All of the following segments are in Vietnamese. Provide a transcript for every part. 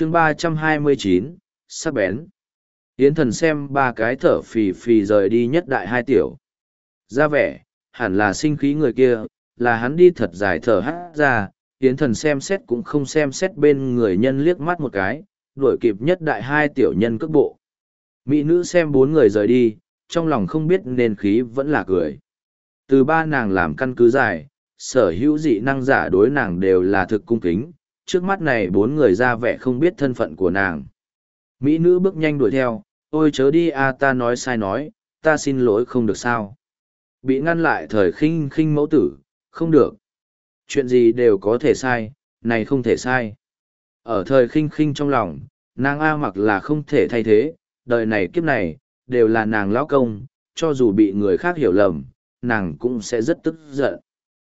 chương ba trăm hai mươi chín, sắc bén. Yến thần xem ba cái thở phì phì rời đi nhất đại hai tiểu. Ra vẻ, hẳn là sinh khí người kia, là hắn đi thật dài thở hát ra. Yến thần xem xét cũng không xem xét bên người nhân liếc mắt một cái, đuổi kịp nhất đại hai tiểu nhân cước bộ. Mỹ nữ xem bốn người rời đi, trong lòng không biết nên khí vẫn là cười. Từ ba nàng làm căn cứ dài, sở hữu dị năng giả đối nàng đều là thực cung kính trước mắt này bốn người ra vẻ không biết thân phận của nàng. Mỹ nữ bước nhanh đuổi theo, ôi chớ đi a, ta nói sai nói, ta xin lỗi không được sao. Bị ngăn lại thời khinh khinh mẫu tử, không được. Chuyện gì đều có thể sai, này không thể sai. Ở thời khinh khinh trong lòng, nàng a mặc là không thể thay thế, đời này kiếp này, đều là nàng lão công, cho dù bị người khác hiểu lầm, nàng cũng sẽ rất tức giận.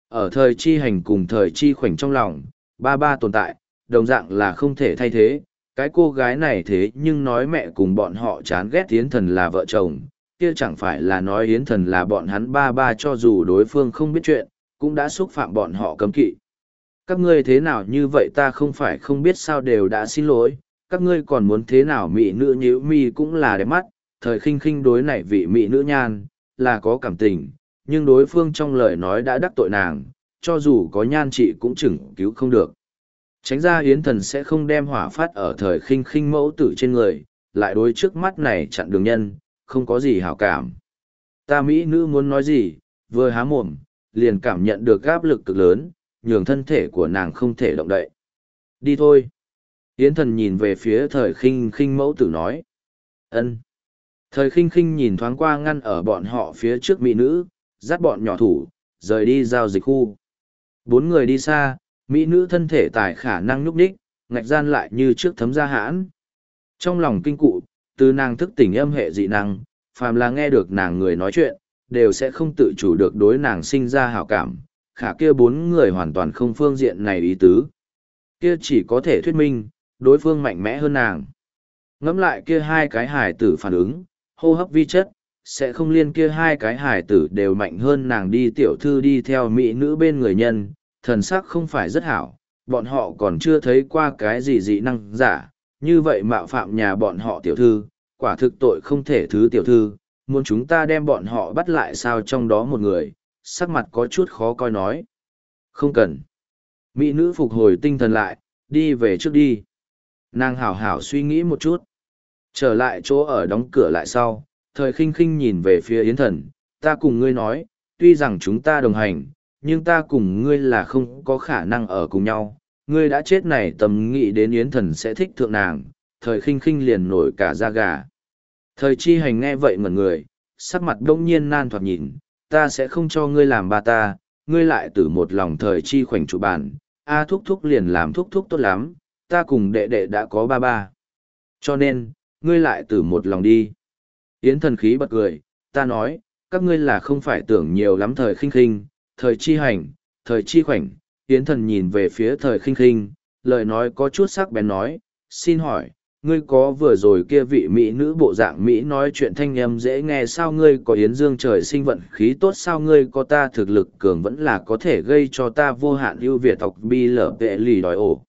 Ở thời chi hành cùng thời chi khoảnh trong lòng ba ba tồn tại, đồng dạng là không thể thay thế. Cái cô gái này thế nhưng nói mẹ cùng bọn họ chán ghét yến thần là vợ chồng, kia chẳng phải là nói yến thần là bọn hắn ba ba cho dù đối phương không biết chuyện, cũng đã xúc phạm bọn họ cấm kỵ. Các ngươi thế nào như vậy ta không phải không biết sao đều đã xin lỗi, các ngươi còn muốn thế nào mỹ nữ nhíu mi cũng là đẹp mắt, thời khinh khinh đối này vị mỹ nữ nhan, là có cảm tình, nhưng đối phương trong lời nói đã đắc tội nàng, cho dù có nhan chị cũng chừng cứu không được. Tránh ra Yến Thần sẽ không đem hỏa phát ở thời khinh khinh mẫu tử trên người, lại đối trước mắt này chặn đường nhân, không có gì hảo cảm. Ta Mỹ nữ muốn nói gì, vừa há mồm, liền cảm nhận được áp lực cực lớn, nhường thân thể của nàng không thể động đậy. Đi thôi. Yến Thần nhìn về phía thời khinh khinh mẫu tử nói. ân Thời khinh khinh nhìn thoáng qua ngăn ở bọn họ phía trước mỹ nữ, dắt bọn nhỏ thủ, rời đi giao dịch khu. Bốn người đi xa, Mỹ nữ thân thể tài khả năng nhúc nhích, ngạch gian lại như trước thấm ra hãn. Trong lòng kinh cụ, từ nàng thức tỉnh âm hệ dị năng, phàm là nghe được nàng người nói chuyện, đều sẽ không tự chủ được đối nàng sinh ra hảo cảm, khả kia bốn người hoàn toàn không phương diện này ý tứ. Kia chỉ có thể thuyết minh, đối phương mạnh mẽ hơn nàng. Ngẫm lại kia hai cái hải tử phản ứng, hô hấp vi chất, sẽ không liên kia hai cái hải tử đều mạnh hơn nàng đi tiểu thư đi theo mỹ nữ bên người nhân, thần sắc không phải rất hảo, bọn họ còn chưa thấy qua cái gì dị năng giả, như vậy mạo phạm nhà bọn họ tiểu thư, quả thực tội không thể thứ tiểu thư, muốn chúng ta đem bọn họ bắt lại sao trong đó một người, sắc mặt có chút khó coi nói. Không cần. Mỹ nữ phục hồi tinh thần lại, đi về trước đi. Nàng hảo hảo suy nghĩ một chút. Trở lại chỗ ở đóng cửa lại sau, thời khinh khinh nhìn về phía Yến Thần, ta cùng ngươi nói, tuy rằng chúng ta đồng hành, nhưng ta cùng ngươi là không có khả năng ở cùng nhau. Ngươi đã chết này tầm nghĩ đến Yến Thần sẽ thích thượng nàng, thời khinh khinh liền nổi cả da gà. Thời chi hành nghe vậy ngẩn người, sắc mặt đông nhiên nan thoạt nhìn, ta sẽ không cho ngươi làm ba ta, ngươi lại từ một lòng thời chi khoảnh chủ bản, a thúc thúc liền làm thúc thúc tốt lắm, ta cùng đệ đệ đã có ba ba. Cho nên, ngươi lại từ một lòng đi. Yến thần khí bật cười, ta nói, các ngươi là không phải tưởng nhiều lắm thời khinh khinh, thời chi hành, thời chi khoảnh, Yến thần nhìn về phía thời khinh khinh, lời nói có chút sắc bén nói, xin hỏi, ngươi có vừa rồi kia vị mỹ nữ bộ dạng mỹ nói chuyện thanh âm dễ nghe sao? Ngươi có yến dương trời sinh vận khí tốt sao? Ngươi có ta thực lực cường vẫn là có thể gây cho ta vô hạn ưu việt tộc bi lở vệ lì đòi ổ.